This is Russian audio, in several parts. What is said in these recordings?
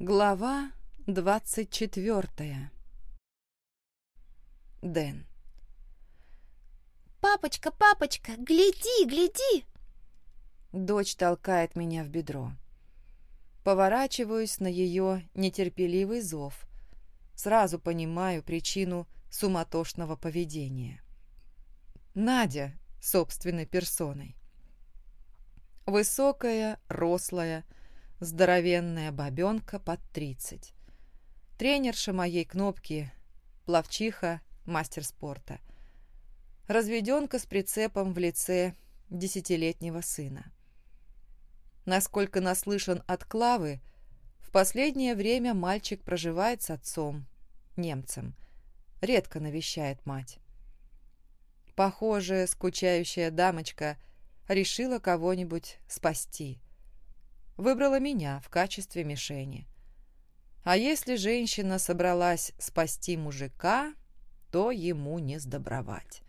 Глава двадцать четвертая. Дэн. «Папочка, папочка, гляди, гляди!» Дочь толкает меня в бедро. Поворачиваюсь на ее нетерпеливый зов. Сразу понимаю причину суматошного поведения. Надя собственной персоной. Высокая, рослая, здоровенная бабенка под тридцать. Тренерша моей кнопки, плавчиха, мастер спорта. Разведенка с прицепом в лице десятилетнего сына. Насколько наслышан от Клавы, в последнее время мальчик проживает с отцом, немцем, редко навещает мать. Похоже, скучающая дамочка решила кого-нибудь спасти. Выбрала меня в качестве мишени. А если женщина собралась спасти мужика, то ему не сдобровать.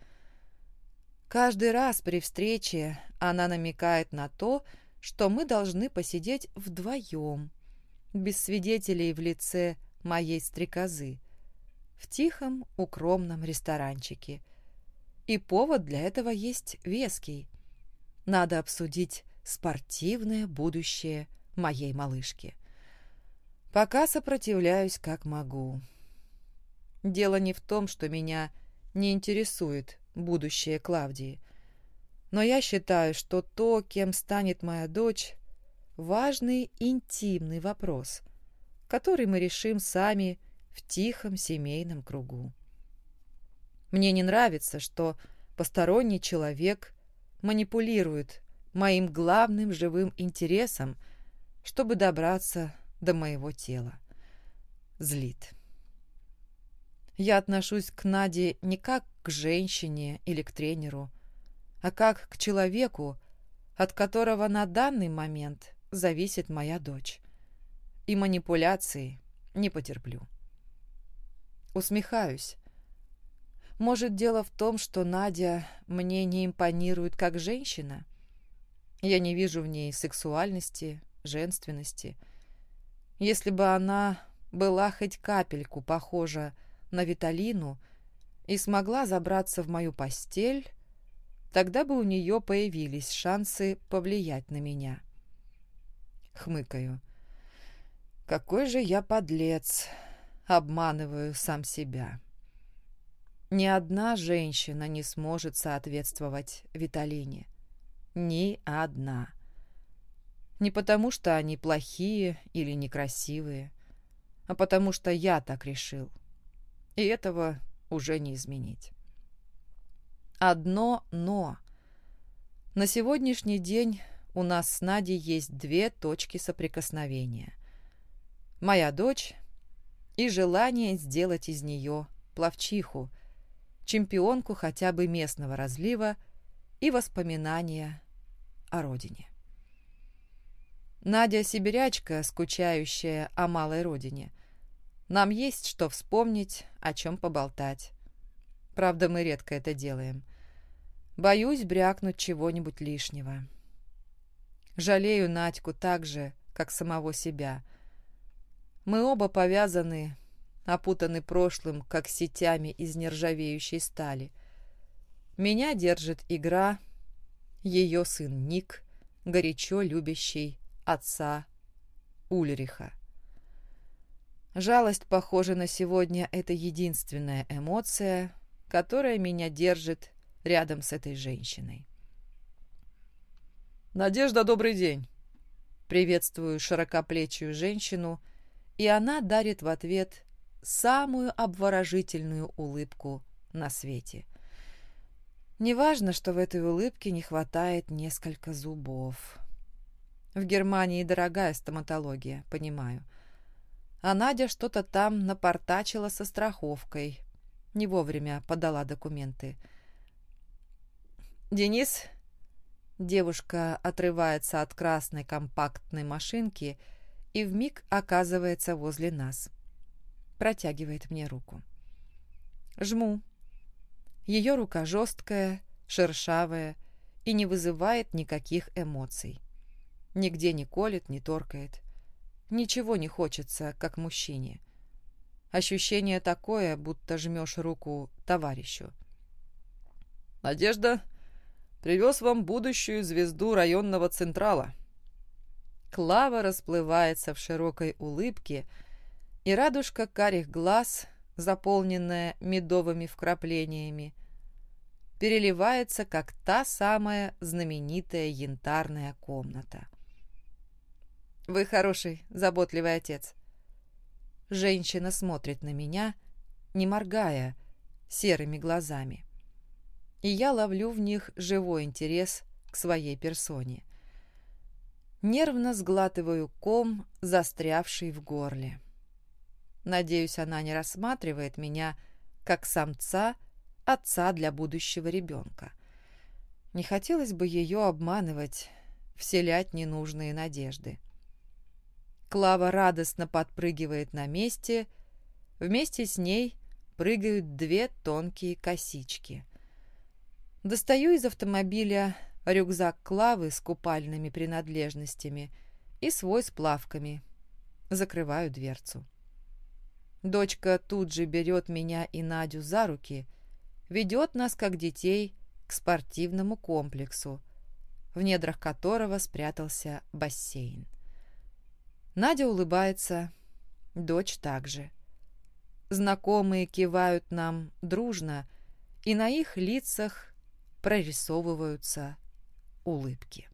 Каждый раз при встрече она намекает на то, что мы должны посидеть вдвоем, без свидетелей в лице моей стрекозы, в тихом укромном ресторанчике. И повод для этого есть веский. Надо обсудить спортивное будущее моей малышки. Пока сопротивляюсь как могу. Дело не в том, что меня не интересует будущее Клавдии. Но я считаю, что то, кем станет моя дочь, важный интимный вопрос, который мы решим сами в тихом семейном кругу. Мне не нравится, что посторонний человек манипулирует моим главным живым интересом, чтобы добраться до моего тела. Злит. Я отношусь к Наде не как к женщине или к тренеру, а как к человеку, от которого на данный момент зависит моя дочь. И манипуляции не потерплю. Усмехаюсь. Может, дело в том, что Надя мне не импонирует как женщина? Я не вижу в ней сексуальности, женственности. Если бы она была хоть капельку похожа на Виталину и смогла забраться в мою постель, тогда бы у нее появились шансы повлиять на меня. Хмыкаю. Какой же я подлец, обманываю сам себя. Ни одна женщина не сможет соответствовать Виталине. Ни одна. Не потому, что они плохие или некрасивые, а потому что я так решил. И этого уже не изменить. Одно «но». На сегодняшний день у нас с Надей есть две точки соприкосновения. Моя дочь и желание сделать из нее плавчиху, чемпионку хотя бы местного разлива и воспоминания о родине. Надя сибирячка, скучающая о малой родине. Нам есть что вспомнить, о чем поболтать. Правда, мы редко это делаем. Боюсь брякнуть чего-нибудь лишнего. Жалею Надьку так же, как самого себя. Мы оба повязаны, опутаны прошлым, как сетями из нержавеющей стали. Меня держит игра, ее сын Ник, горячо любящий отца Ульриха. Жалость, похоже, на сегодня это единственная эмоция, которая меня держит рядом с этой женщиной. «Надежда, добрый день!» Приветствую широкоплечую женщину, и она дарит в ответ самую обворожительную улыбку на свете. Неважно, что в этой улыбке не хватает несколько зубов. В Германии дорогая стоматология, понимаю. А Надя что-то там напортачила со страховкой. Не вовремя подала документы. «Денис?» Девушка отрывается от красной компактной машинки и вмиг оказывается возле нас. Протягивает мне руку. Жму. Ее рука жесткая, шершавая и не вызывает никаких эмоций. Нигде не колет, не торкает. ничего не хочется, как мужчине. Ощущение такое, будто жмешь руку товарищу. «Надежда, привез вам будущую звезду районного Централа». Клава расплывается в широкой улыбке, и радужка карих глаз, заполненная медовыми вкраплениями, переливается, как та самая знаменитая янтарная комната. «Вы хороший, заботливый отец». Женщина смотрит на меня, не моргая, серыми глазами. И я ловлю в них живой интерес к своей персоне. Нервно сглатываю ком, застрявший в горле. Надеюсь, она не рассматривает меня как самца, отца для будущего ребенка. Не хотелось бы ее обманывать, вселять ненужные надежды. Клава радостно подпрыгивает на месте, вместе с ней прыгают две тонкие косички. Достаю из автомобиля рюкзак Клавы с купальными принадлежностями и свой с плавками. Закрываю дверцу. Дочка тут же берет меня и Надю за руки, ведет нас, как детей, к спортивному комплексу, в недрах которого спрятался бассейн. Надя улыбается, дочь также. Знакомые кивают нам дружно, и на их лицах прорисовываются улыбки.